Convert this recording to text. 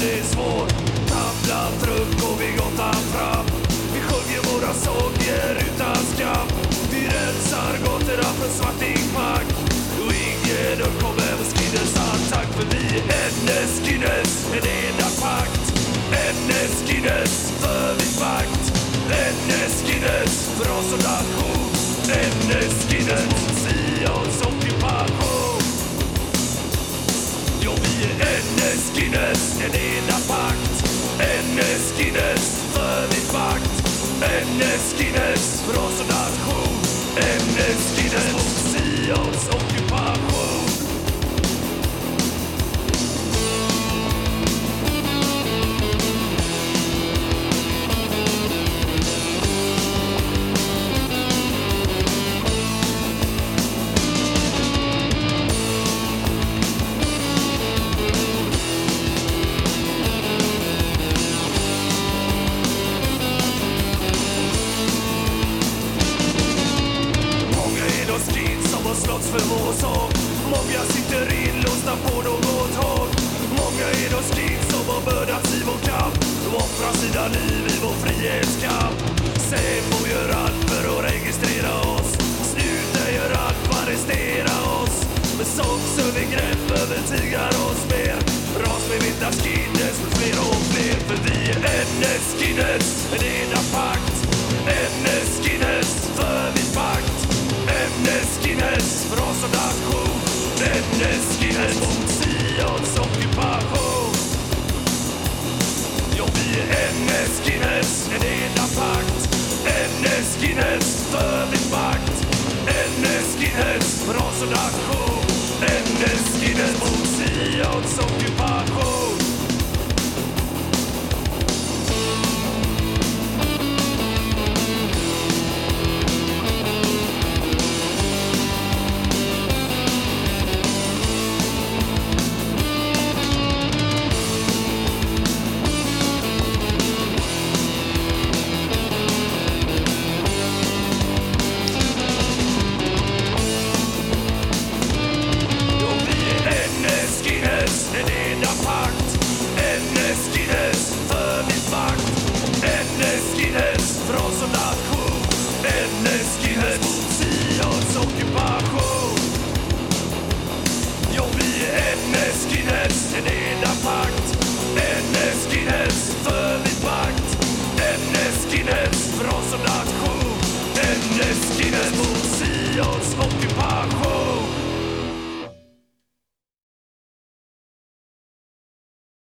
det är svår Tavla, truck och vi gatan fram Vi sjunger våra sånger utan skam. Vi rensar gatorna från svartingpack Och ingen uppkommer med Skinners attack För vi är NS Guinness, en enda pakt. NS Guinness, för vi vakt NS Guinness, för oss som nation. NS Guinness, Guinness, en enda pakt NS Guinness, för vi vakt NS Guinness, för vår sak Många sitter inlåsta på något håll. Många är de skins som har mördats i vår kamp. De offrar sina liv i vår frihetskamp. Säpo gör allt för att registrera oss. Snuten gör allt för att arrestera oss. Med sångsövergrepp övertygar oss mer. Rasmedvetna skinheads med fler och fler För vi är NS läskighet om Sions ockupation. Ja, vi är MS-Guinness, en enda pakt. MS-Guinness för min makt. MS-Guinness för oss nation. NS Guinness mot Sions ockupation.